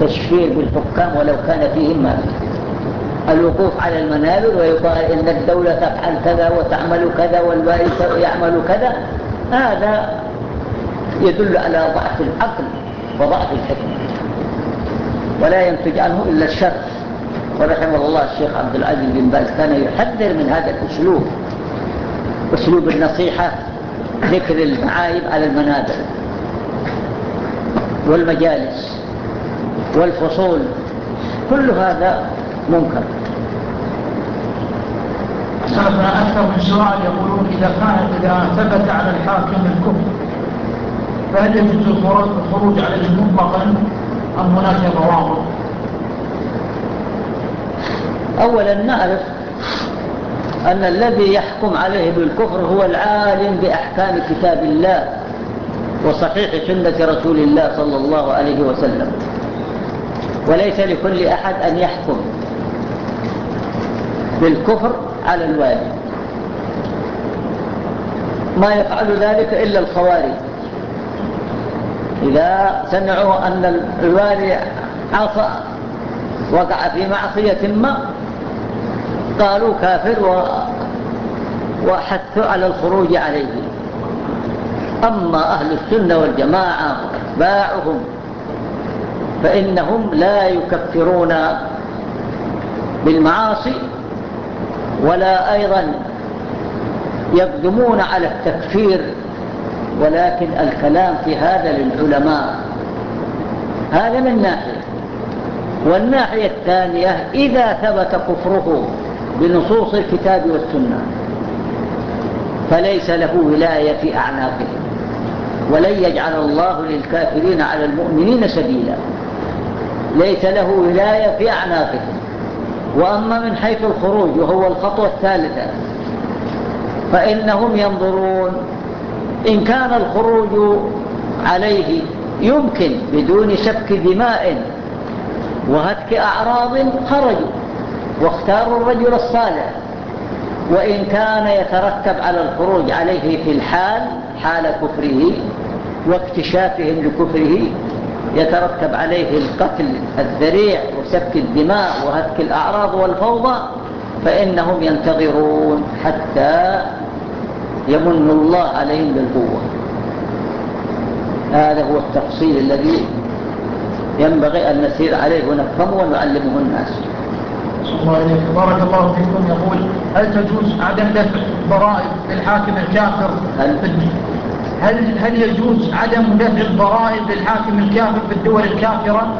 التشفير بالحكام ولو كان فيهم ما فيه الوقوف على المنابر ويقال إن الدولة تفعل كذا وتعمل كذا والوالد يعمل كذا هذا يدل على ضعف العقل وضعف الحكمة. ولا ينتج عنه إلا الشر. ورحمه الله الشيخ عبد العزيز بن باز كان يحذر من هذا الأسلوب. أسلوب النصيحة ذكر المعايب على المنابر والمجالس. والفصول كل هذا منكر سلفنا أكثر من سؤال يقولون إذا كان إذا ثبت على الحاكم الكفر فهل يجوز الخروج عليه مطلقا أم هناك ضوابط؟ أولا نعرف أن الذي يحكم عليه بالكفر هو العالم بأحكام كتاب الله وصحيح سنة رسول الله صلى الله عليه وسلم وليس لكل أحد أن يحكم بالكفر على الوالي ما يفعل ذلك إلا الخوارج. إذا سمعوا أن الوالي عصى وقع في معصية ما قالوا كافر و وحثوا على الخروج عليه. أما أهل السنة والجماعة وأتباعهم فإنهم لا يكفرون بالمعاصي ولا أيضا يقدمون على التكفير ولكن الكلام في هذا للعلماء. هذا من ناحية. والناحية الثانية إذا ثبت كفره بنصوص الكتاب والسنة فليس له ولاية في أعناقهم ولن يجعل الله للكافرين على المؤمنين سبيلا. ليس له ولاية في أعناقهم. وأما من حيث الخروج وهو الخطوة الثالثة فإنهم ينظرون إن كان الخروج عليه يمكن بدون سفك دماء وهتك أعراض خرجوا واختاروا الرجل الصالح. وإن كان يترتب على الخروج عليه في الحال حال كفره واكتشافهم لكفره يترتب عليه القتل الذريع وسفك الدماء وهتك الأعراض والفوضى فإنهم ينتظرون حتى يمن الله عليهم بالقوة. هذا هو التفصيل الذي ينبغي أن نسير عليه ونفهمه ونعلمه الناس. الله بارك الله فيكم. يقول هل تجوز عدم دفع ضرائب للحاكم الكافر؟ هل هل هل يجوز عدم دفع الضرائب للحاكم الكافر في الدول الكافرة؟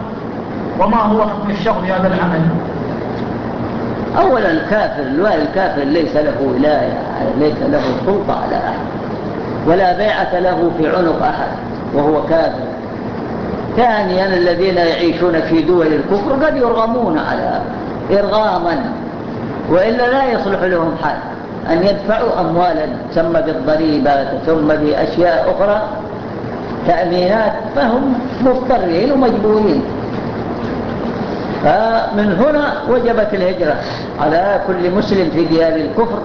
وما هو حكم الشر في هذا العمل؟ أولا الكافر الوالي الكافر ليس له ولاية ليس له سلطة على أحد ولا بيعة له في عنق أحد وهو كافر. ثانيا الذين يعيشون في دول الكفر قد يرغمون على إرغاما وإلا لا يصلح لهم حال أن يدفعوا أموالا تسمى بالضريبة ثم بأشياء أخرى تأمينات فهم مضطرين ومجبورين. فمن هنا وجبت الهجرة. على كل مسلم في ديار الكفر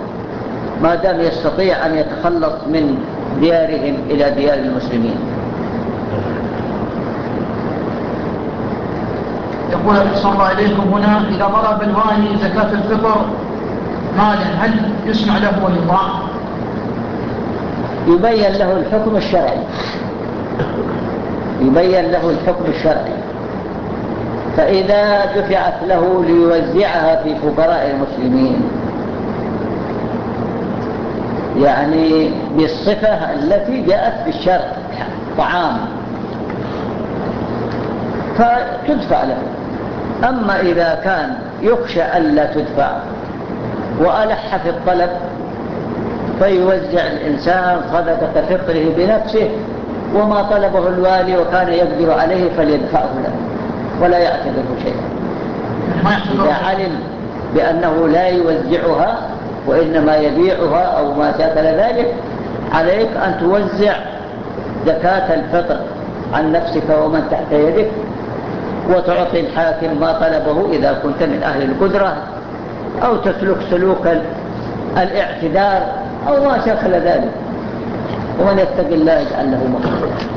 ما دام يستطيع أن يتخلص من ديارهم إلى ديار المسلمين. يقول صلى الله إليكم هنا إذا طلب الوالي زكاة الفطر مالا هل يسمع له ويطاع يبين له الحكم الشرعي. يبين له الحكم الشرعي. فإذا دفعت له ليوزعها في فقراء المسلمين. يعني بالصفة التي جاءت في الشرع طعام. فتدفع له. أما إذا كان يخشى ألا تدفع وألح في الطلب فيوزع الإنسان صدقة فطره بنفسه وما طلبه الوالي وكان يقدر عليه فليدفعه له ولا يعتذر شيئا. إذا علم بأنه لا يوزعها وإنما يبيعها أو ما شاكل ذلك عليك أن توزع زكاة الفطر عن نفسك ومن تحت يدك وتعطي الحاكم ما طلبه إذا كنت من أهل القدرة. أو تسلك سلوك الاعتدار أو ما شكل ذلك. ومن يتق الله يجعل له مخرجا.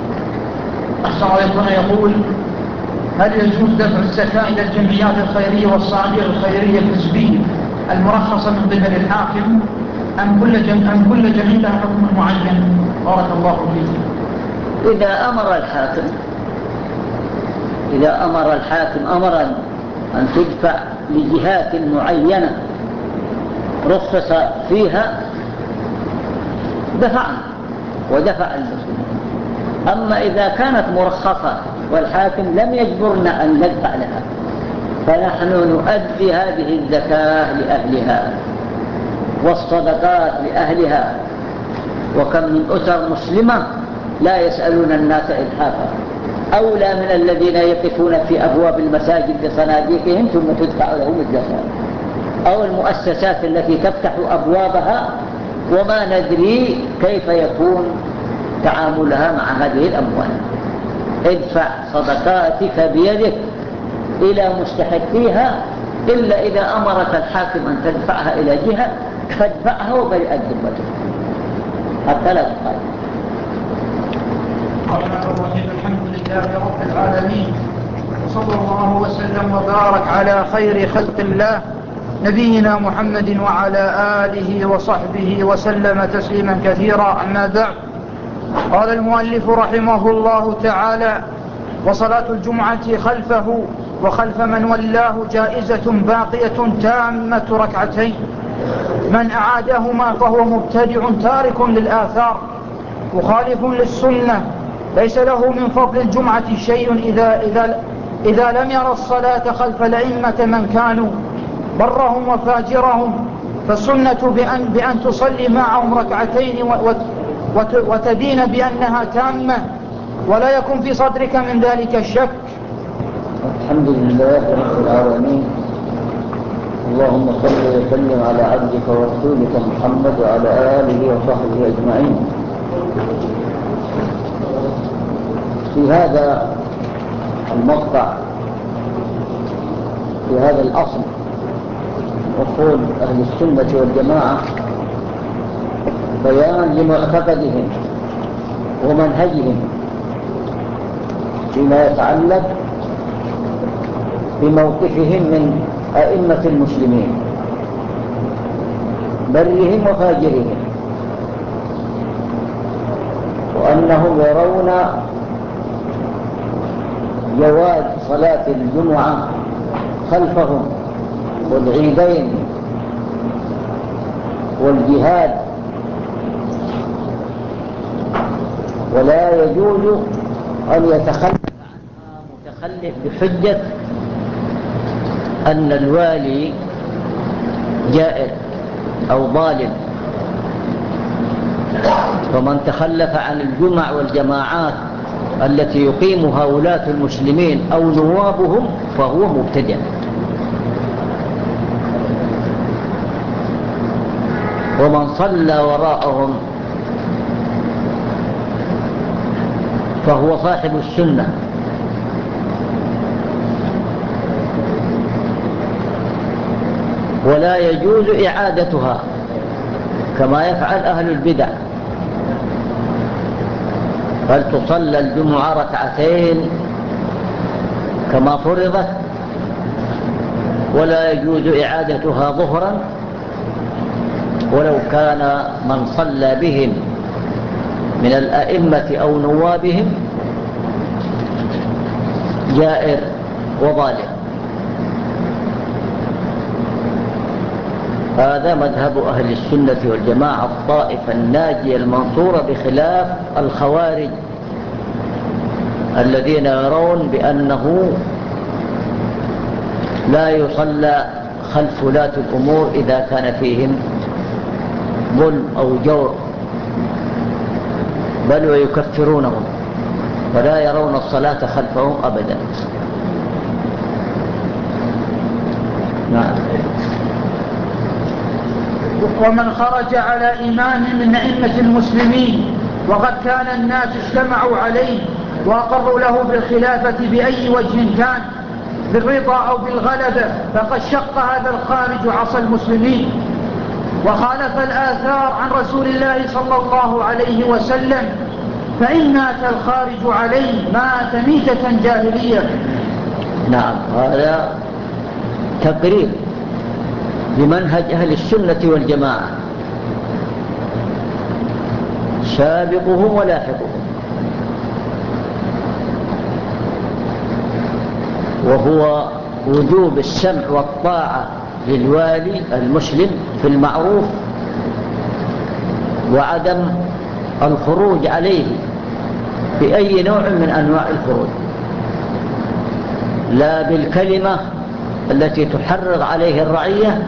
عليكم. يقول هل يجوز دفع الزكاة إلى الجمعيات الخيرية والصناديق الخيرية الحزبية المرخصة من قبل الحاكم أم كل جمع أم كل جمعية لها حكم معين؟ بارك الله فيك. إذا أمر الحاكم إذا أمر الحاكم أمرا أن تدفع لجهات معينة رخص فيها دفعنا ودفع المسلمين. أما إذا كانت مرخصة والحاكم لم يجبرنا أن ندفع لها فنحن نؤدي هذه الزكاة لأهلها والصدقات لأهلها. وكم من أسر مسلمة لا يسألون الناس إلحافا أولى من الذين يقفون في أبواب المساجد لصناديقهم ثم تدفع لهم الزكاة أو المؤسسات التي تفتح أبوابها وما ندري كيف يكون تعاملها مع هذه الأموال. ادفع صدقاتك بيدك إلى مستحقيها إلا إذا أمرك الحاكم أن تدفعها إلى جهة فادفعها وبرئت ذمتك حتى لا تقال. الحمد لله رب العالمين. وصلى الله وسلم وبارك على خير خلق الله نبينا محمد وعلى آله وصحبه وسلم تسليما كثيرا. أما بعد قال المؤلف رحمه الله تعالى وصلاة الجمعة خلفه وخلف من ولاه جائزة باقية تامة ركعتين. من أعادهما فهو مبتدع تارك للآثار مخالف للسنة ليس له من فضل الجمعة شيء إذا, إذا, إذا لم يرى الصلاة خلف الأئمة من كانوا برهم وفاجرهم فالسنة بأن, بأن تصلي معهم ركعتين وتدين بأنها تامة ولا يكون في صدرك من ذلك الشك الحمد لله رب العالمين. اللهم صل وسلم على عبدك ورسولك محمد وعلى آله وصحبه أجمعين. في هذا المقطع في هذا الأصل أصول أهل السنة والجماعة بيان لمعتقدهم ومنهجهم فيما يتعلق بموقفهم من أئمة المسلمين برهم وفاجرهم وأنهم يرون جواز صلاة الجمعة خلفهم والعيدين والجهاد. ولا يجوز أن يتخلف عنها متخلف بحجة أن الوالي جائر أو ظالم. ومن تخلف عن الجمع والجماعات التي يقيمها ولاة المسلمين أو نوابهم فهو مبتدع. ومن صلى وراءهم فهو صاحب السنة. ولا يجوز إعادتها كما يفعل أهل البدع. بل تصلى الجمعة ركعتين كما فرضت ولا يجوز إعادتها ظهرا ولو كان من صلى بهم من الأئمة أو نوابهم جائر وظالم هذا مذهب أهل السنة والجماعة الطائفة الناجية المنصورة بخلاف الخوارج الذين يرون بأنه لا يصلى خلف ولاة الأمور إذا كان فيهم ظلم أو جور بل ويكفرونهم ولا يرون الصلاة خلفهم أبدا نعم ومن خرج على إمام من أئمة المسلمين وقد كان الناس اجتمعوا عليه وأقروا له بالخلافة بأي وجه كان بالرضا أو بالغلبة فقد شق هذا الخارج عصى المسلمين. وخالف الآثار عن رسول الله صلى الله عليه وسلم فإن مات الخارج عليه مات ميتة جاهلية. نعم هذا تقرير. لمنهج أهل السنة والجماعة. سابقهم ولاحقهم. وهو وجوب السمع والطاعة للوالي المسلم في المعروف وعدم الخروج عليه بأي نوع من أنواع الخروج. لا بالكلمة التي تحرض عليه الرعية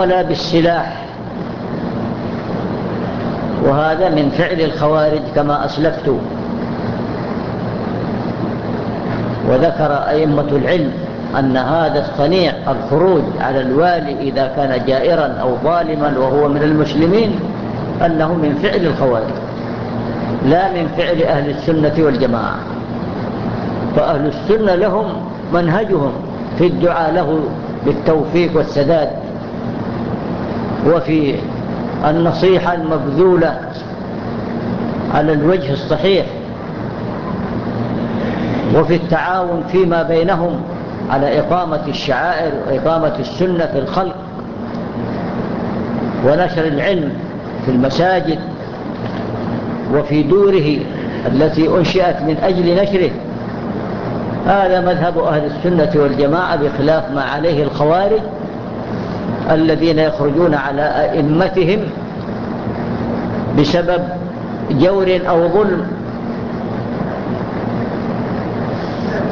ولا بالسلاح. وهذا من فعل الخوارج كما أسلفت. وذكر أئمة العلم أن هذا الصنيع الخروج على الوالي إذا كان جائرا أو ظالما وهو من المسلمين أنه من فعل الخوارج لا من فعل أهل السنة والجماعة. فأهل السنة لهم منهجهم في الدعاء له بالتوفيق والسداد. وفي النصيحة المبذولة على الوجه الصحيح وفي التعاون فيما بينهم على إقامة الشعائر وإقامة السنة في الخلق ونشر العلم في المساجد وفي دوره التي أنشئت من أجل نشره. هذا مذهب أهل السنة والجماعة بخلاف ما عليه الخوارج. الذين يخرجون على أئمتهم بسبب جور أو ظلم.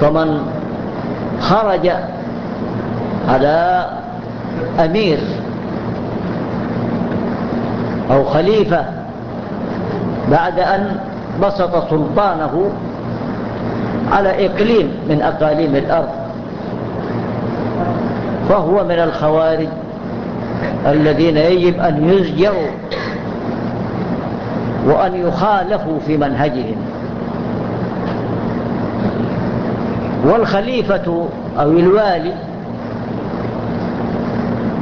فمن خرج على أمير أو خليفة بعد أن بسط سلطانه على إقليم من أقاليم الأرض فهو من الخوارج. الذين يجب أن يزجروا وأن يخالفوا في منهجهم. والخليفة أو الوالي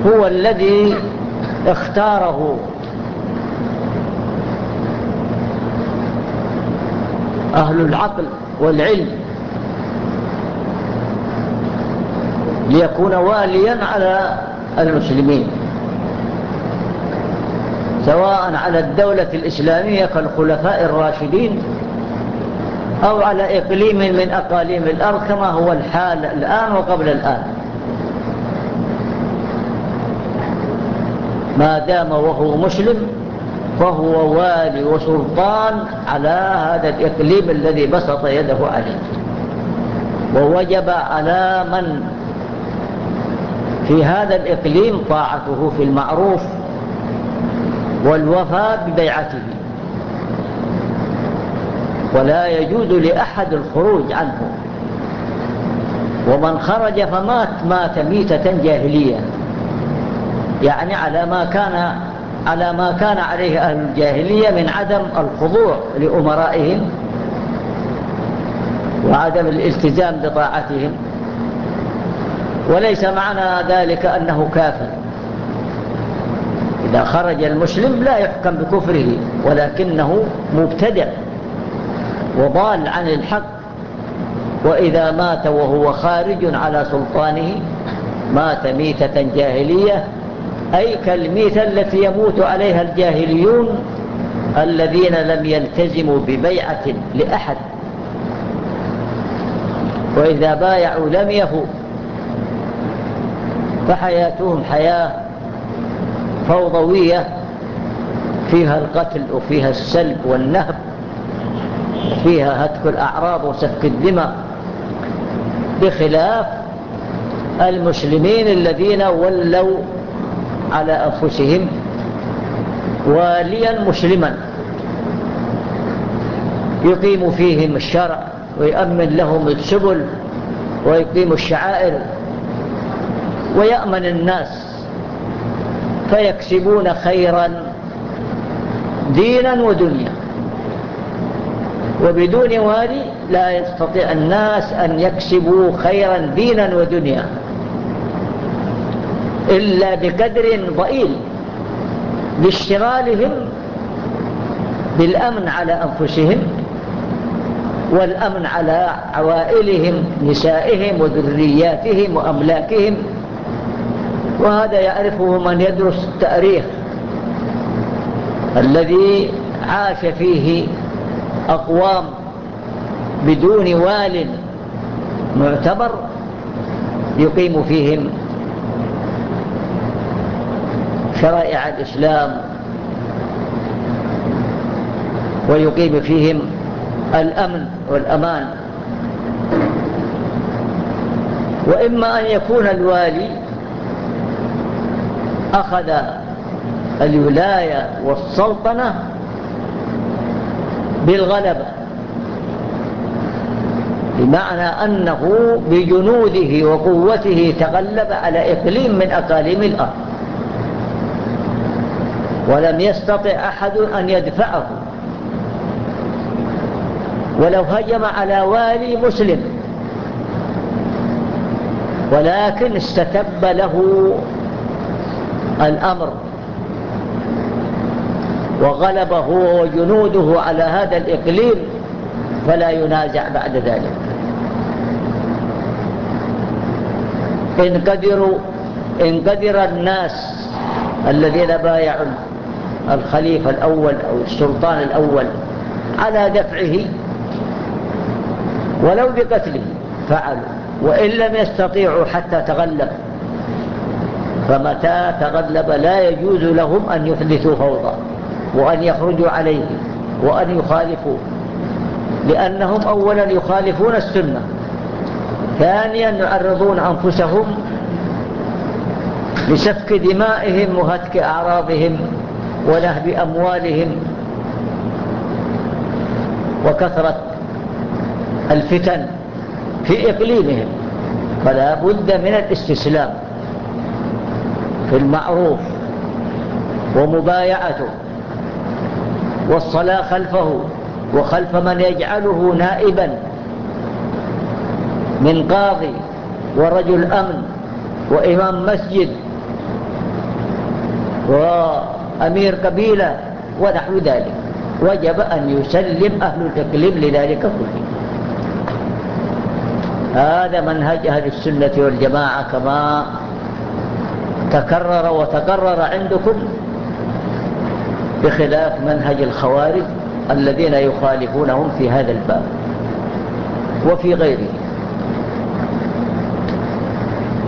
هو الذي اختاره. أهل العقل والعلم. ليكون واليا على المسلمين. سواء على الدولة الإسلامية كالخلفاء الراشدين أو على إقليم من أقاليم الأرض كما هو الحال الآن وقبل الآن. ما دام وهو مسلم فهو والي وسلطان على هذا الإقليم الذي بسط يده عليه. ووجب على من في هذا الإقليم طاعته في المعروف والوفاء ببيعته. ولا يجوز لأحد الخروج عنه. ومن خرج فمات مات ميتة جاهلية. يعني على ما كان على ما كان عليه أهل الجاهلية من عدم الخضوع لأمرائهم وعدم الالتزام بطاعتهم. وليس معنى ذلك أنه كافر. إذا خرج المسلم لا يحكم بكفره ولكنه مبتدع وضال عن الحق. وإذا مات وهو خارج على سلطانه مات ميتة جاهلية. أي كالميتة التي يموت عليها الجاهليون الذين لم يلتزموا ببيعة لأحد. وإذا بايعوا لم يفوا فحياتهم حياة فوضوية فيها القتل وفيها السلب والنهب وفيها هتك الأعراض وسفك الدماء بخلاف المسلمين الذين ولوا على أنفسهم واليا مسلما. يقيم فيهم الشرع ويأمن لهم السبل ويقيم الشعائر ويأمن الناس. فيكسبون خيرا دينا ودنيا. وبدون والي لا يستطيع الناس أن يكسبوا خيرا دينا ودنيا إلا بقدر ضئيل. لاشتغالهم بالأمن على أنفسهم والأمن على عوائلهم نسائهم وذرياتهم وأملاكهم. وهذا يعرفه من يدرس التاريخ الذي عاش فيه أقوام بدون وال معتبر يقيم فيهم شرائع الإسلام ويقيم فيهم الأمن والأمان. وإما أن يكون الوالي أخذ الولاية والسلطنة بالغلبة. بمعنى أنه بجنوده وقوته تغلب على إقليم من أقاليم الأرض. ولم يستطع أحد أن يدفعه. ولو هجم على والي مسلم. ولكن استتب له الأمر وغلبه وجنوده على هذا الإقليم فلا ينازع بعد ذلك. إن قدروا إن قدر الناس الذين بايعوا الخليفة الأول أو السلطان الأول على دفعه ولو بقتله فعلوا وإن لم يستطيعوا حتى تغلب فمتى تغلب لا يجوز لهم أن يحدثوا فوضى وأن يخرجوا عليه وأن يخالفوا لأنهم أولا يخالفون السنة ثانيا يعرضون أنفسهم لسفك دمائهم وهتك أعراضهم ونهب أموالهم وكثرة الفتن في إقليمهم. فلا بد من الاستسلام. في المعروف ومبايعته والصلاة خلفه وخلف من يجعله نائبا من قاضي ورجل أمن وإمام مسجد وأمير قبيلة ونحو ذلك. وجب أن يسلم أهل الإقليم لذلك كله. هذا منهج أهل السنة والجماعة كما تكرر وتقرر عندكم بخلاف منهج الخوارج الذين يخالفونهم في هذا الباب وفي غيره.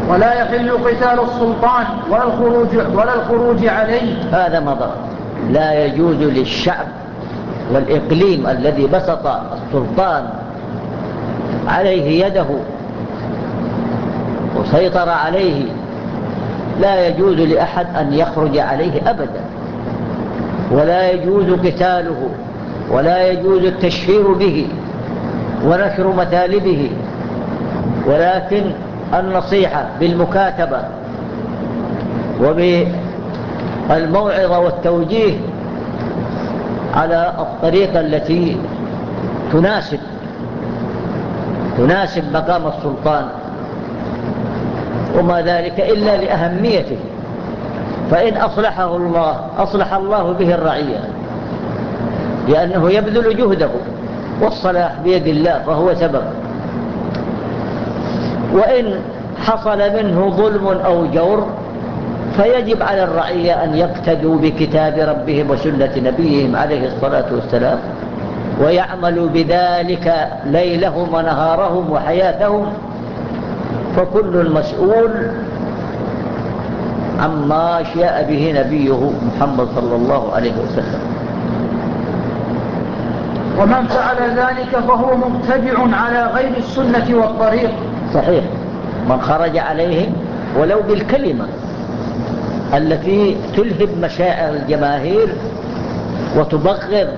ولا يحل قتال السلطان ولا الخروج, ولا الخروج عليه. هذا مضر. لا يجوز للشعب والإقليم الذي بسط السلطان عليه يده وسيطر عليه لا يجوز لأحد أن يخرج عليه أبدا. ولا يجوز قتاله ولا يجوز التشهير به ونشر مثالبه ولكن النصيحة بالمكاتبة وبالموعظة والتوجيه على الطريقة التي تناسب تناسب مقام السلطان. وما ذلك إلا لأهميته. فإن أصلحه الله أصلح الله به الرعية. لأنه يبذل جهده والصلاح بيد الله فهو سبب. وإن حصل منه ظلم أو جور فيجب على الرعية أن يقتدوا بكتاب ربهم وسنة نبيهم عليه الصلاة والسلام ويعملوا بذلك ليلهم ونهارهم وحياتهم فكل مسؤول عما شاء به نبيه محمد صلى الله عليه وسلم. ومن فعل ذلك فهو مبتدع على غير السنة والطريق. صحيح. من خرج عليهم ولو بالكلمة التي تلهب مشاعر الجماهير وتبغض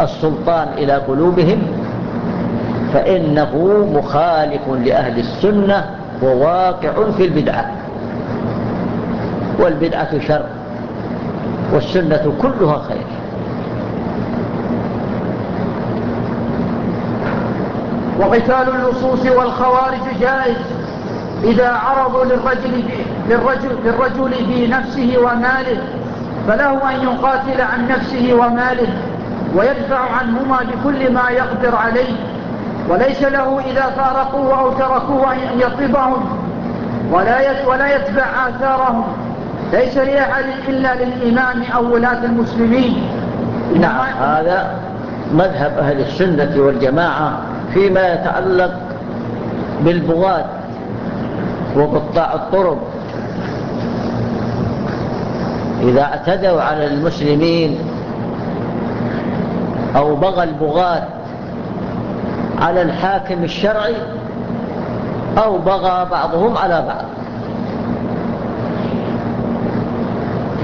السلطان إلى قلوبهم فإنه مخالف لأهل السنة وواقع في البدعة. والبدعة شر والسنة كلها خير. وقتال اللصوص والخوارج جائز. إذا عرضوا للرجل, للرجل, للرجل في نفسه وماله فله أن يقاتل عن نفسه وماله ويدفع عنهما بكل ما يقدر عليه. وليس له إذا فارقوه أو تركوه أن يطلبهم ولا ولا يتبع آثارهم. ليس لأحد إلا للإمام أو ولاة المسلمين. نعم هذا مذهب أهل السنة والجماعة فيما يتعلق بالبغاة وقطاع الطرق. إذا اعتدوا على المسلمين أو بغى البغاة على الحاكم الشرعي أو بغى بعضهم على بعض.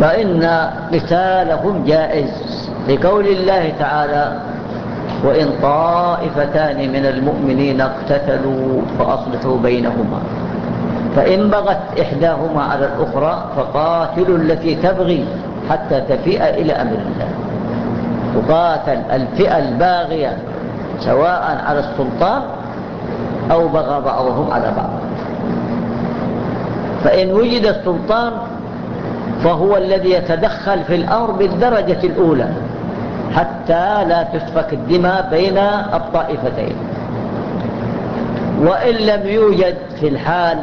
فإن قتالهم جائز لقول الله تعالى وإن طائفتان من المؤمنين اقتتلوا فأصلحوا بينهما. فإن بغت إحداهما على الأخرى فقاتلوا التي تبغي حتى تفيء إلى أمر الله. تقاتل الفئة الباغية سواء على السلطان أو بغى بعضهم على بعض. فإن وجد السلطان فهو الذي يتدخل في الأمر بالدرجة الأولى حتى لا تسفك الدماء بين الطائفتين. وإن لم يوجد في الحال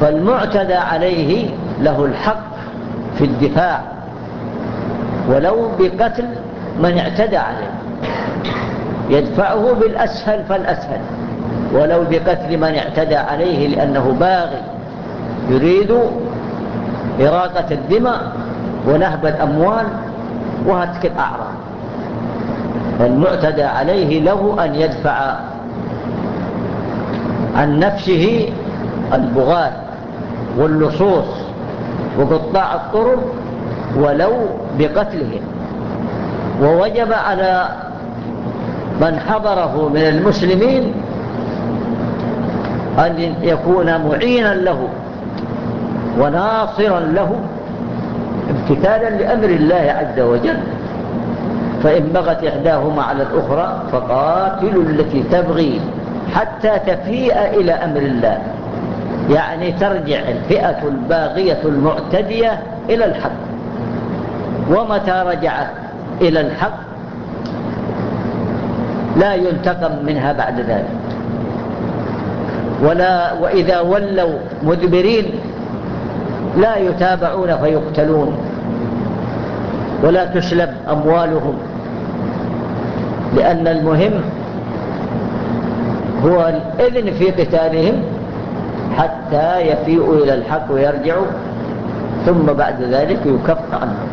فالمعتدى عليه له الحق في الدفاع ولو بقتل من اعتدى عليه. يدفعه بالأسهل فالأسهل. ولو بقتل من اعتدى عليه لأنه باغي. يريد إراقة الدماء ونهب الأموال وهتك الأعراض. فالمعتدى عليه له أن يدفع عن نفسه البغاة واللصوص وقطاع الطرق ولو بقتلهم ووجب على من حضره من المسلمين أن يكون معينا له وناصرا له امتثالا لأمر الله عز وجل. فإن بغت إحداهما على الأخرى فقاتلوا التي تبغي حتى تفيء إلى أمر الله. يعني ترجع الفئة الباغية المعتدية إلى الحق. ومتى رجعت إلى الحق؟ لا ينتقم منها بعد ذلك. ولا وإذا ولوا مدبرين لا يتابعون فيقتلون. ولا تسلب أموالهم. لأن المهم هو الإذن في قتالهم حتى يفيئوا إلى الحق ويرجعوا ثم بعد ذلك يكف عنهم.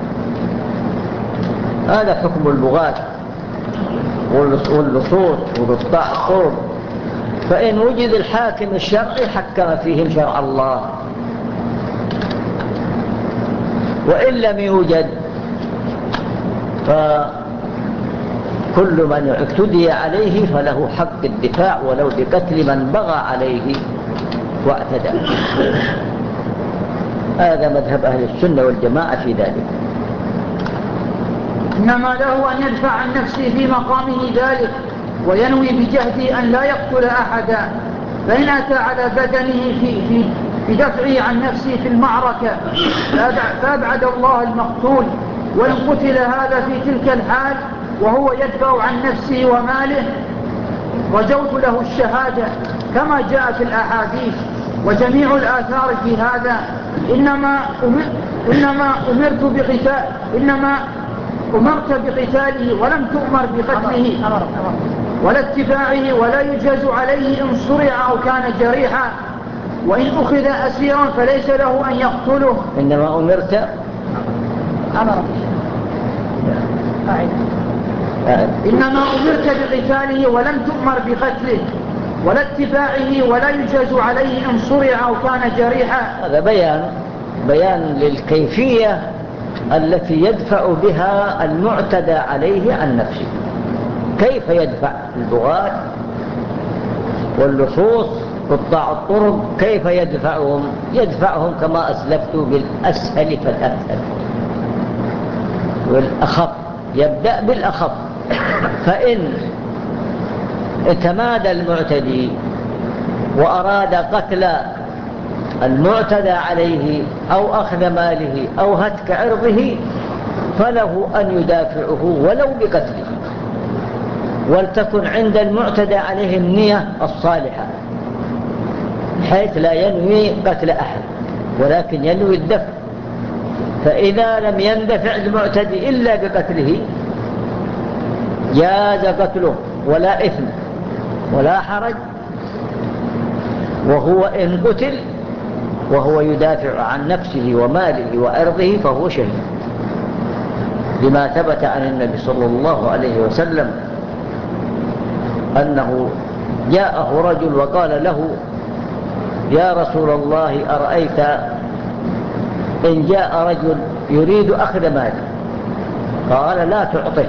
هذا حكم البغاة. واللصوص الطرق فإن وجد الحاكم الشرعي حكم فيهم شرع الله. وإن لم يوجد فكل من اعتدي عليه فله حق الدفاع ولو بقتل من بغى عليه واعتدى. هذا مذهب أهل السنة والجماعة في ذلك. إنما له أن يدفع عن نفسه في مقامه ذلك وينوي بجهده أن لا يقتل أحدا فإن أتى على بدنه في, في, في دفعه عن نفسه في المعركة فأبعد الله المقتول وإن قتل هذا في تلك الحال وهو يدفع عن نفسه وماله رجوت له الشهادة كما جاء في الأحاديث وجميع الآثار في هذا. إنما, إنما أمرت بقتال إنما أمرت بقتاله ولم تؤمر بقتله ولا اتباعه ولا يجاز عليه إن صرع أو كان جريحا. وإن أخذ أسيرا فليس له أن يقتله. إنما أمرت أمر إنما أمرت بقتاله ولم تؤمر بقتله ولا اتباعه ولا يجاز عليه إن صرع أو كان جريحا. هذا بيان بيان للكيفية التي يدفع بها المعتدى عليه عن نفسه. كيف يدفع؟ البغاة واللصوص قطاع الطرق كيف يدفعهم؟ يدفعهم كما أسلفت بالأسهل فالأسهل. والأخف يبدأ بالأخف. فإن تمادى المعتدي وأراد قتل المعتدى عليه أو أخذ ماله أو هتك عرضه فله أن يدافعه ولو بقتله. ولتكن عند المعتدى عليه النية الصالحة حيث لا ينوي قتل أحد ولكن ينوي الدفع. فإذا لم يندفع المعتدي إلا بقتله جاز قتله ولا إثم ولا حرج وهو إن قتل وهو يدافع عن نفسه وماله وأرضه فهو شهيد. لما ثبت عن النبي صلى الله عليه وسلم أنه جاءه رجل وقال له يا رسول الله أرأيت إن جاء رجل يريد أخذ مالي؟ قال لا تعطه.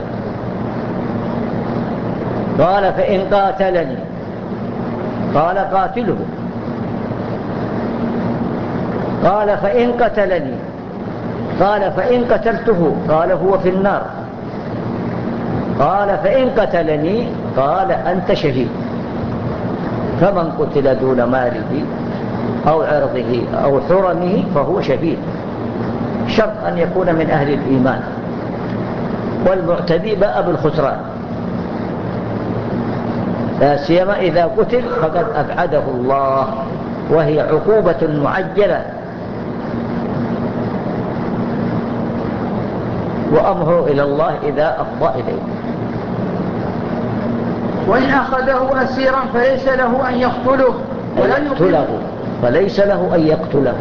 قال فإن قاتلني. قال قاتله. قال فإن قتلني. قال فإن قتلته. قال هو في النار. قال فإن قتلني. قال أنت شهيد. فمن قتل دون ماله أو عرضه أو حرمه فهو شهيد. شرط أن يكون من أهل الإيمان. والمعتدي باء بالخسران. لا سيما إذا قتل فقد أبعده الله. وهي عقوبة معجلة. وأمره إلى الله إذا أفضى إليه. وإن أخذه أسيرا فليس له أن يقتله ولا يقتله. فليس له أن يقتله.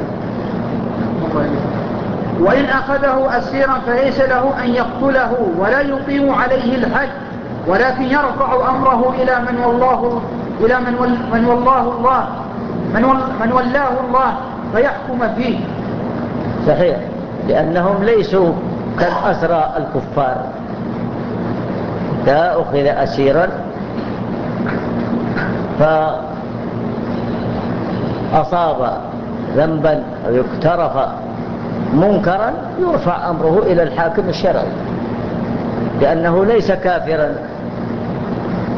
وإن أخذه أسيرا فليس له أن يقتله ولا يقيم عليه الحج ولكن يرفع أمره إلى من والله إلى من, ول من والله الله من, ول من ولاه الله فيحكم فيه. صحيح لأنهم ليسوا كالأسرى الكفار. إذا أخذ أسيرا فأصاب ذنبا أو يقترف منكرا يرفع أمره إلى الحاكم الشرعي. لأنه ليس كافرا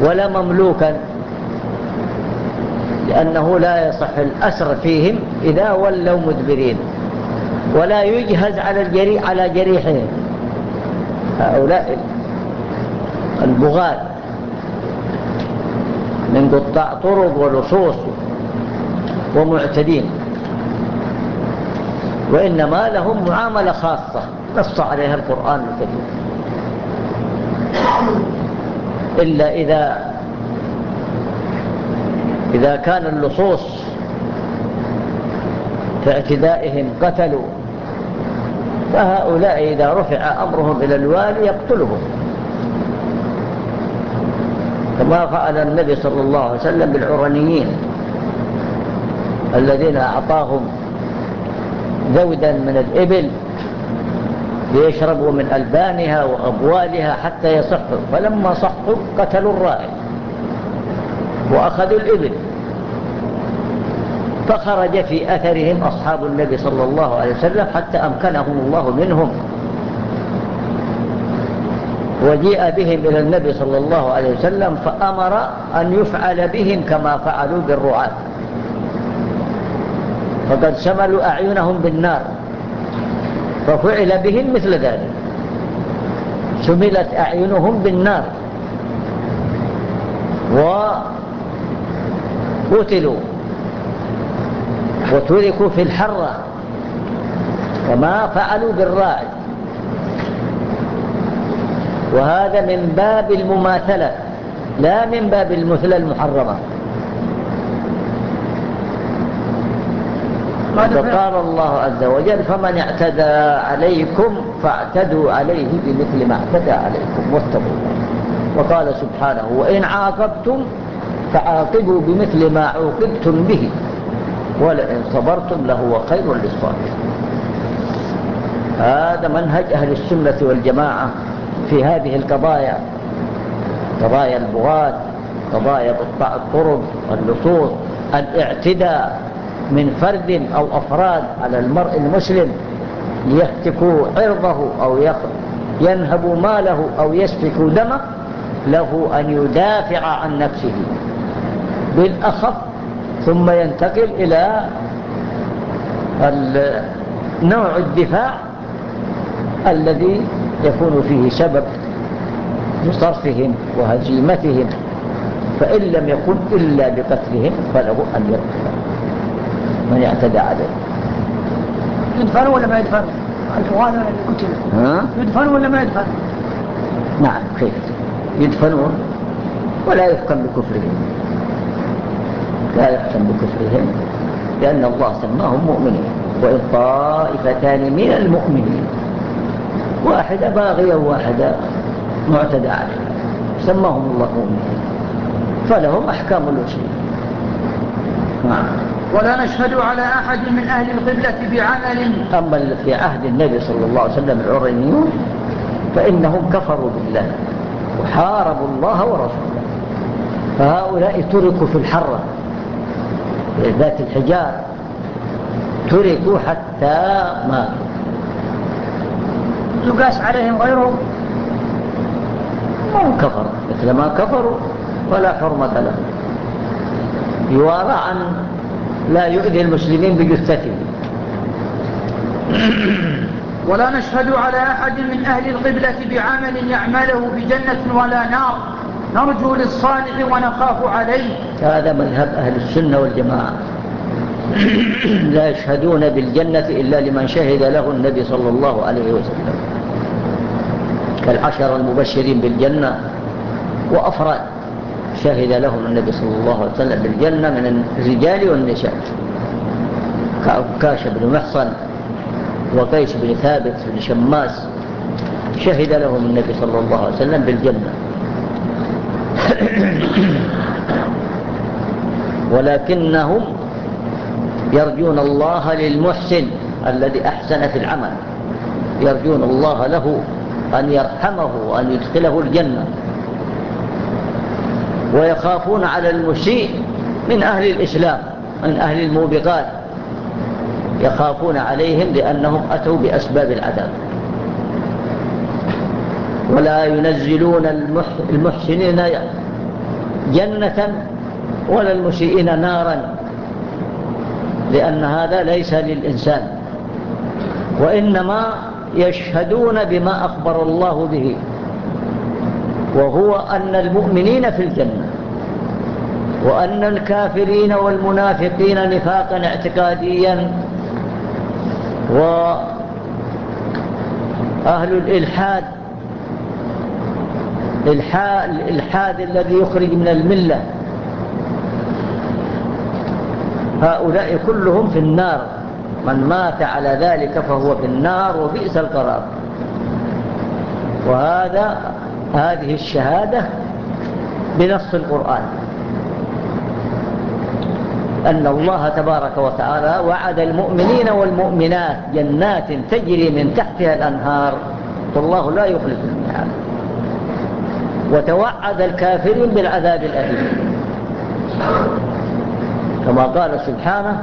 ولا مملوكا لأنه لا يصح الأسر فيهم إذا ولوا مدبرين. ولا يجهز على الجريح على جريحهم هؤلاء البغاة من قطاع طرق ولصوص ومعتدين. وإنما لهم معاملة خاصة. نص عليها القرآن الكريم. إلا إذا إذا كان اللصوص في اعتدائهم قتلوا فهؤلاء إذا رفع أمرهم إلى الوالي يقتلهم. كما فعل النبي صلى الله عليه وسلم بالعرنيين الذين أعطاهم ذودا من الإبل ليشربوا من ألبانها وأبوالها حتى يصحوا. فلما صحوا قتلوا الرائع وأخذوا الإبل. فخرج في أثرهم أصحاب النبي صلى الله عليه وسلم حتى أمكنهم الله منهم. وجيء بهم إلى النبي صلى الله عليه وسلم فأمر أن يفعل بهم كما فعلوا بالرعاة. فقد شملوا أعينهم بالنار. ففعل بهم مثل ذلك. شملت أعينهم بالنار. وقتلوا. وتركوا في الحرة وما فعلوا بالراعي وهذا من باب المماثلة لا من باب المثلة المحرمة. فقال الله عز وجل فمن اعتدى عليكم فاعتدوا عليه بمثل ما اعتدى عليكم. واتقوا وقال سبحانه وإن عاقبتم فعاقبوا بمثل ما عوقبتم به. ولئن صبرتم لهو خير للصابرين. هذا منهج أهل السنة والجماعة في هذه القضايا. قضايا البغاة قضايا قطاع الطرق اللصوص الاعتداء من فرد أو أفراد على المرء المسلم ليهتكوا عرضه أو ينهبوا ماله أو يسفكوا دمه له أن يدافع عن نفسه. بالأخف ثم ينتقل إلى نوع الدفاع الذي يكون فيه سبب بصرفهم وهزيمتهم فإن لم يكن إلا بقتلهم فله أن يقتل. من اعتدى عليه. يدفنوا ولا ما يدفنوا الإخوان اللي قتلوا يدفنوا ولا ما يدفنوا نعم كيف؟ يدفنون ولا يحكم بكفرهم. لا يحكم بكفرهم لأن الله سماهم مؤمنين وإن طائفتان من المؤمنين واحدة باغية وواحدة معتدى عليها سماهم الله مؤمنين فلهم أحكام الوشي نعم. ولا نشهد على أحد من أهل القبلة بعمل. أما في عهد النبي صلى الله عليه وسلم العرينيون فإنهم كفروا بالله وحاربوا الله ورسوله. فهؤلاء تركوا في الحرة. ذات الحجار تركوا حتى ماتوا يقاس عليهم غيرهم ما كفر؟ مثل ما كفروا ولا حرمة لهم يوارى عن لا يؤذي المسلمين بجثته ولا نشهد على أحد من أهل القبلة بعمل يعمله بجنة ولا نار. نرجو للصالح ونخاف عليه. هذا مذهب أهل السنة والجماعة. لا يشهدون بالجنة إلا لمن شهد له النبي صلى الله عليه وسلم. كالعشر المبشرين بالجنة وأفراد شهد لهم النبي صلى الله عليه وسلم بالجنة من الرجال والنساء. كعكاش بن محصن وقيس بن ثابت بن شماس شهد لهم النبي صلى الله عليه وسلم بالجنة. ولكنهم يرجون الله للمحسن الذي أحسن في العمل. يرجون الله له أن يرحمه وأن يدخله الجنة. ويخافون على المسيء من أهل الإسلام من أهل الموبقات. يخافون عليهم لأنهم أتوا بأسباب العذاب. ولا ينزلون المحسنين جنة ولا المسيئين نارا لأن هذا ليس للإنسان. وإنما يشهدون بما أخبر الله به وهو أن المؤمنين في الجنة وأن الكافرين والمنافقين نفاقا اعتقاديا وأهل الإلحاد الإلحاد الذي يخرج من الملة. هؤلاء كلهم في النار. من مات على ذلك فهو في النار وبئس القرار. وهذا هذه الشهادة بنص القرآن. أن الله تبارك وتعالى وعد المؤمنين والمؤمنات جنات تجري من تحتها الأنهار. والله لا يخلف وتوعد الكافرين بالعذاب الأليم. كما قال سبحانه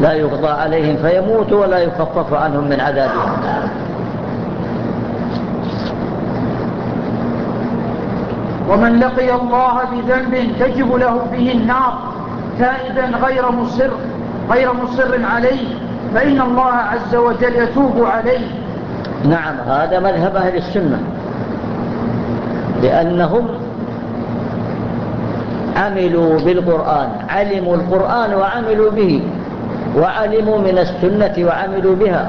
لا يقضى عليهم فيموتوا ولا يخفف عنهم من عذابهم. ومن لقي الله بذنب تجب له به النار تائبا غير مصر غير مصر عليه فإن الله عز وجل يتوب عليه. نعم هذا مذهب أهل السنة. لأنهم عملوا بالقرآن علموا القرآن وعملوا به وعلموا من السنة وعملوا بها.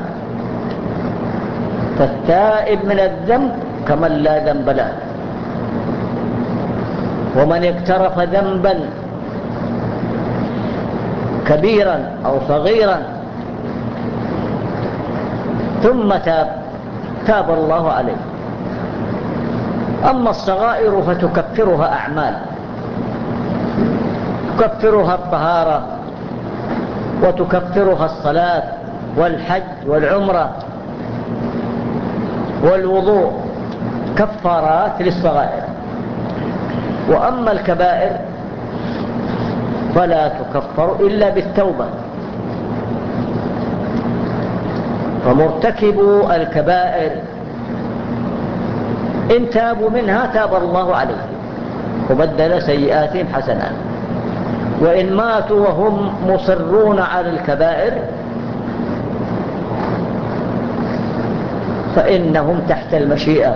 فالتائب من الذنب كمن لا ذنب له. ومن اقترف ذنبا كبيرا أو صغيرا ثم تاب. تاب الله عليه. أما الصغائر فتكفرها أعمال. تكفرها الطهارة وتكفرها الصلاة والحج والعمرة والوضوء كفارات للصغائر. وأما الكبائر فلا تكفر إلا بالتوبة. فمرتكبوا الكبائر. إن تابوا منها تاب الله عليهم وبدل سيئاتهم حسنات. وإن ماتوا وهم مصرون على الكبائر فإنهم تحت المشيئة.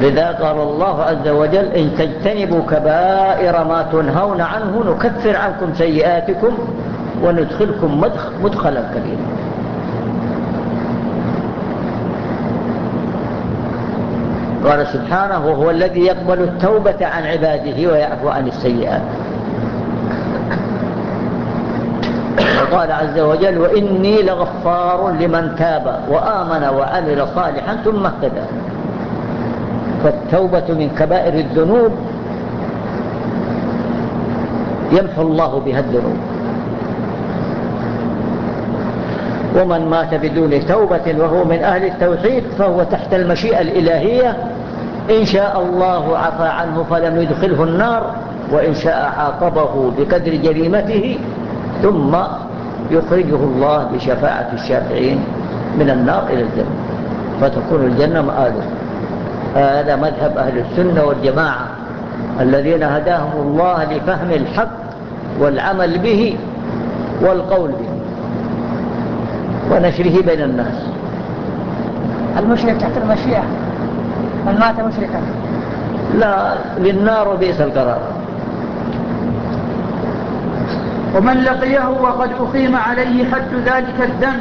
لذا قال الله عز وجل إن تجتنبوا كبائر ما تنهون عنه نكفر عنكم سيئاتكم وندخلكم مدخلا كريما. قال سبحانه وهو الذي يقبل التوبة عن عباده ويعفو عن السيئات. وقال عز وجل وإني لغفار لمن تاب وآمن وعمل صالحا ثم اهتدى. فالتوبة من كبائر الذنوب يمحو الله بها الذنوب. ومن مات بدون توبة وهو من أهل التوحيد فهو تحت المشيئة الإلهية إن شاء الله عفى عنه فلم يدخله النار وإن شاء عاقبه بقدر جريمته ثم يخرجه الله بشفاعة الشافعين من النار إلى الجنة. فتكون الجنة مآلة. هذا مذهب أهل السنة والجماعة الذين هداهم الله لفهم الحق والعمل به والقول به. ونشره بين الناس. المشرك تحت المشيئة. من مات مشركا؟ لا للنار وبئس القرار. ومن لقيه وقد أقيم عليه حد ذلك الدم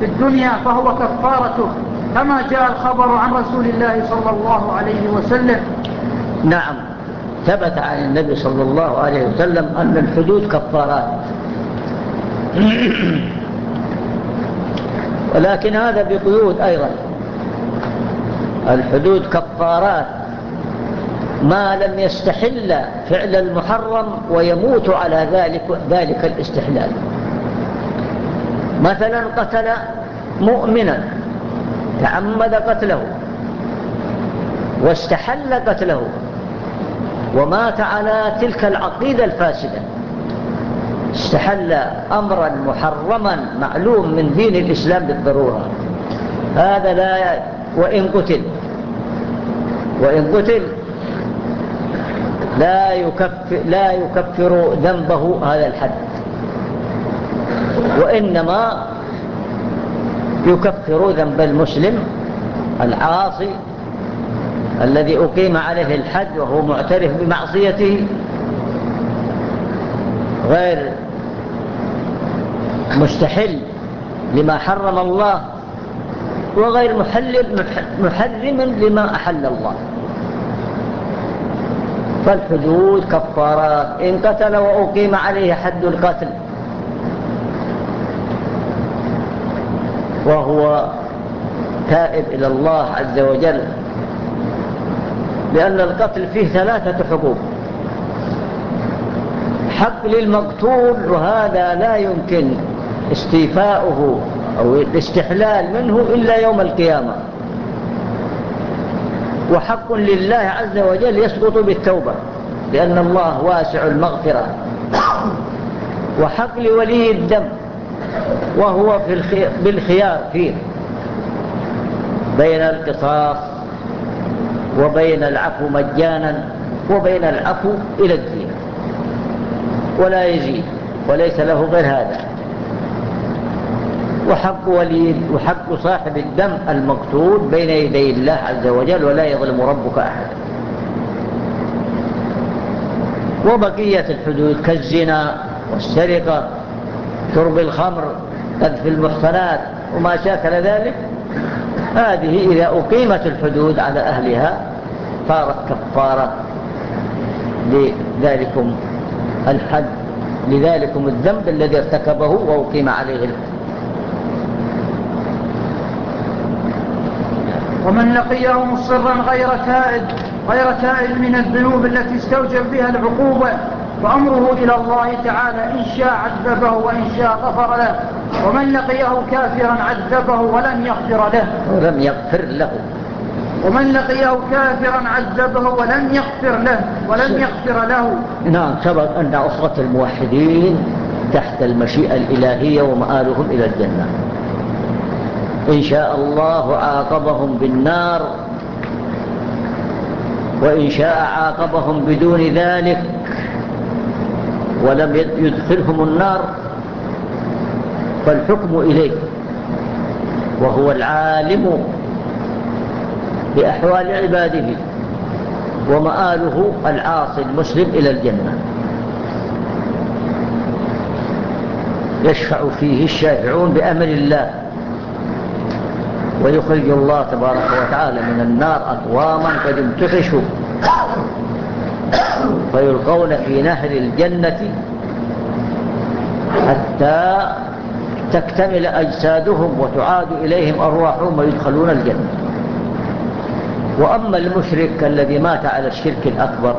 في الدنيا فهو كفارته كما جاء الخبر عن رسول الله صلى الله عليه وسلم. نعم ثبت عن النبي صلى الله عليه وسلم أن الحدود كفارات. ولكن هذا بقيود أيضا. الحدود كفارات. ما لم يستحل فعل المحرم ويموت على ذلك, ذلك الاستحلال. مثلا قتل مؤمنا تعمد قتله واستحل قتله ومات على تلك العقيدة الفاسدة. استحل أمرا محرما معلوم من دين الإسلام بالضرورة. هذا لا وإن قتل. وإن قتل لا يكفر, لا يكفر ذنبه هذا الحد. وإنما يكفر ذنب المسلم العاصي الذي أقيم عليه الحد وهو معترف بمعصيته. غير مستحل لما حرم الله وغير محلل محرم لما أحل الله. فالحدود كفارات. إن قتل وأقيم عليه حد القتل. وهو تائب إلى الله عز وجل. لأن القتل فيه ثلاثة حقوق. حق للمقتول وهذا لا يمكن. استيفاؤه أو الاستحلال منه إلا يوم القيامة. وحق لله عز وجل يسقط بالتوبة لأن الله واسع المغفرة. وحق لولي الدم وهو في بالخيار فيه. بين القصاص وبين العفو مجانا وبين العفو إلى الدين. ولا يزيد وليس له غير هذا. وحق ولي وحق صاحب الدم المقتول بين يدي الله عز وجل ولا يظلم ربك أحد. وبقية الحدود كالزنا والسرقة شرب الخمر قذف المحصنات وما شاكل ذلك. هذه إذا أقيمت الحدود على أهلها صارت كفارة لذلكم الحد لذلكم الذنب الذي ارتكبه وأقيم عليه الحد. ومن لقيه مصرا غير تائب غير تائب من الذنوب التي استوجب بها العقوبة. وأمره إلى الله تعالى إن شاء عذبه وإن شاء غفر له. ومن لقيه كافرا عذبه ولم يغفر له. ولم يغفر له. ومن لقيه كافرا عذبه ولم يغفر له ولم يغفر له. نعم سبق أن عصرة الموحدين تحت المشيئة الإلهية ومآلهم إلى الجنة. إن شاء الله عاقبهم بالنار وإن شاء عاقبهم بدون ذلك ولم يدخلهم النار فالحكم إليه وهو العالم بأحوال عباده ومآله العاصي المسلم إلى الجنة. يشفع فيه الشافعون بأمر الله. ويخرج الله تبارك وتعالى من النار أقواما قد امتحشوا فيلقون في نهر الجنة حتى تكتمل أجسادهم وتعاد إليهم أرواحهم ويدخلون الجنة. وأما المشرك الذي مات على الشرك الأكبر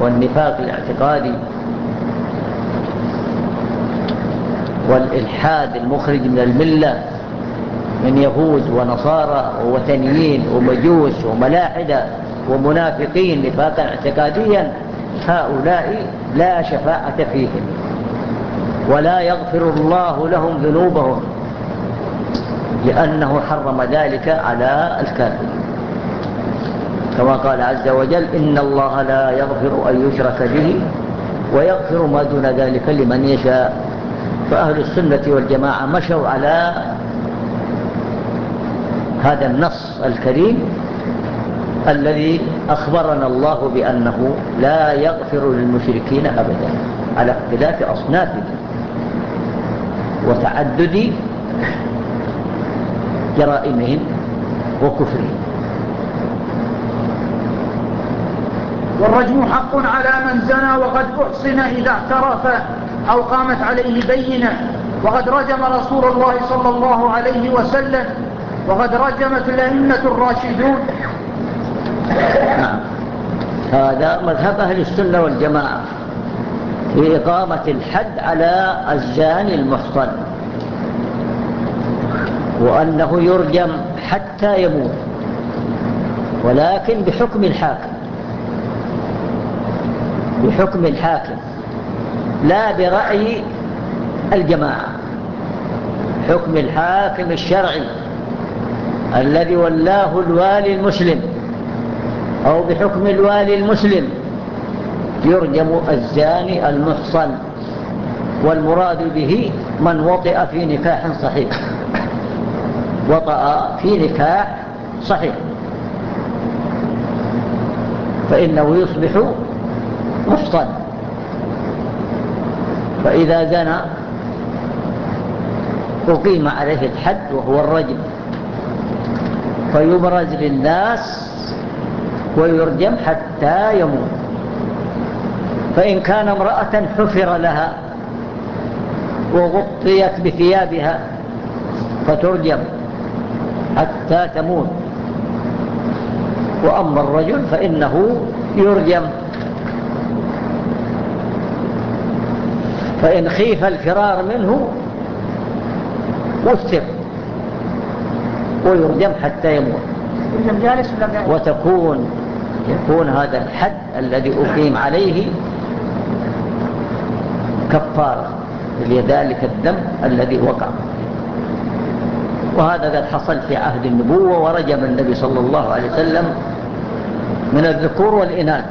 والنفاق الاعتقادي والإلحاد المخرج من الملة من يهود ونصارى ووثنيين ومجوس وملاحدة ومنافقين نفاقا اعتقاديا هؤلاء لا شفاعة فيهم ولا يغفر الله لهم ذنوبهم لأنه حرم ذلك على الكافر. كما قال عز وجل إن الله لا يغفر أن يشرك به ويغفر ما دون ذلك لمن يشاء. فأهل السنة والجماعة مشوا على هذا النص الكريم الذي أخبرنا الله بأنه لا يغفر للمشركين أبدا على اختلاف أصنافهم وتعدد جرائمهم وكفرهم. والرجم حق على من زنى وقد أحصن إذا اعترف أو قامت عليه بينة. وقد رجم رسول الله صلى الله عليه وسلم وقد رجمت الأئمة الراشدون. نعم. هذا مذهب أهل السنة والجماعة في إقامة الحد على الزاني المحصن. وأنه يرجم حتى يموت ولكن بحكم الحاكم. بحكم الحاكم لا برأي الجماعة. حكم الحاكم الشرعي. الذي ولاه الوالي المسلم أو بحكم الوالي المسلم يرجم الزاني المحصن والمراد به من وطئ في نكاح صحيح وطأ في نكاح صحيح. فإنه يصبح محصن. فإذا زنى أقيم عليه الحد وهو الرجم. فيبرز للناس ويرجم حتى يموت. فإن كان امرأة حفر لها وغطيت بثيابها فترجم حتى تموت. وأما الرجل فإنه يرجم. فإن خيف الفرار منه وثق. ويرجم حتى يموت. وتكون يكون هذا الحد الذي أقيم عليه كفارة لذلك الدم الذي وقع. وهذا قد حصل في عهد النبوة ورجم النبي صلى الله عليه وسلم من الذكور والإناث.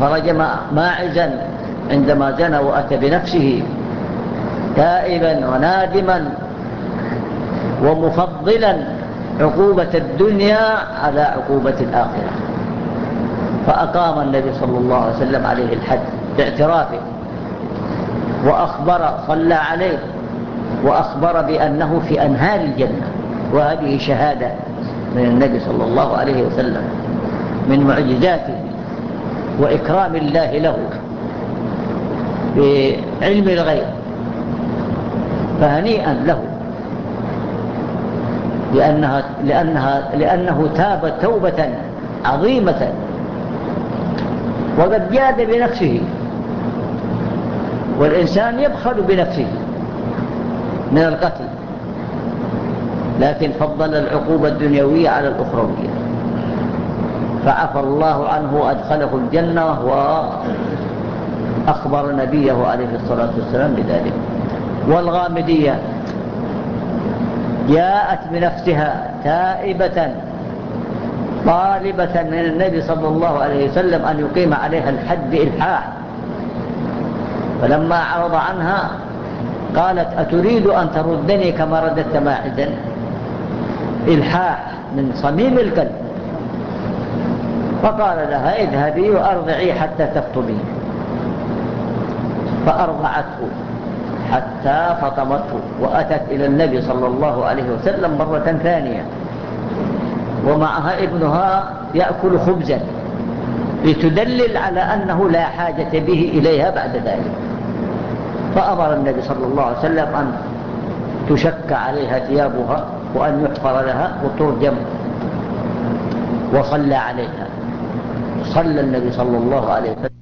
فرجم ماعزا عندما زنى وأتى بنفسه تائبا ونادما ومفضلا. عقوبة الدنيا على عقوبة الآخرة. فأقام النبي صلى الله عليه وسلم عليه الحد باعترافه وأخبر صلى عليه وأخبر بأنه في أنهار الجنة وهذه شهادة من النبي صلى الله عليه وسلم من معجزاته وإكرام الله له بعلم الغيب فهنيئا له. لأنها لأنها لأنه تاب توبة عظيمة. وقد جاد بنفسه. والإنسان يبخل بنفسه من القتل. لكن فضل العقوبة الدنيوية على الأخروية. فعفى الله عنه وأدخله الجنة وأخبر نبيه عليه الصلاة والسلام بذلك. والغامدية جاءت بنفسها تائبة طالبة من النبي صلى الله عليه وسلم أن يقيم عليها الحد إلحاح. فلما عرض عنها قالت أتريد أن تردني كما رددت ماعدا إلحاح من صميم القلب. فقال لها اذهبي وأرضعي حتى تفطمي فأرضعته. حتى فطمته وأتت إلى النبي صلى الله عليه وسلم مرة ثانية. ومعها ابنها يأكل خبزا لتدلل على أنه لا حاجة به إليها بعد ذلك. فأمر النبي صلى الله عليه وسلم أن تشك عليها ثيابها وأن يحفر لها وترجم وصلى عليها. صلى النبي صلى الله عليه وسلم.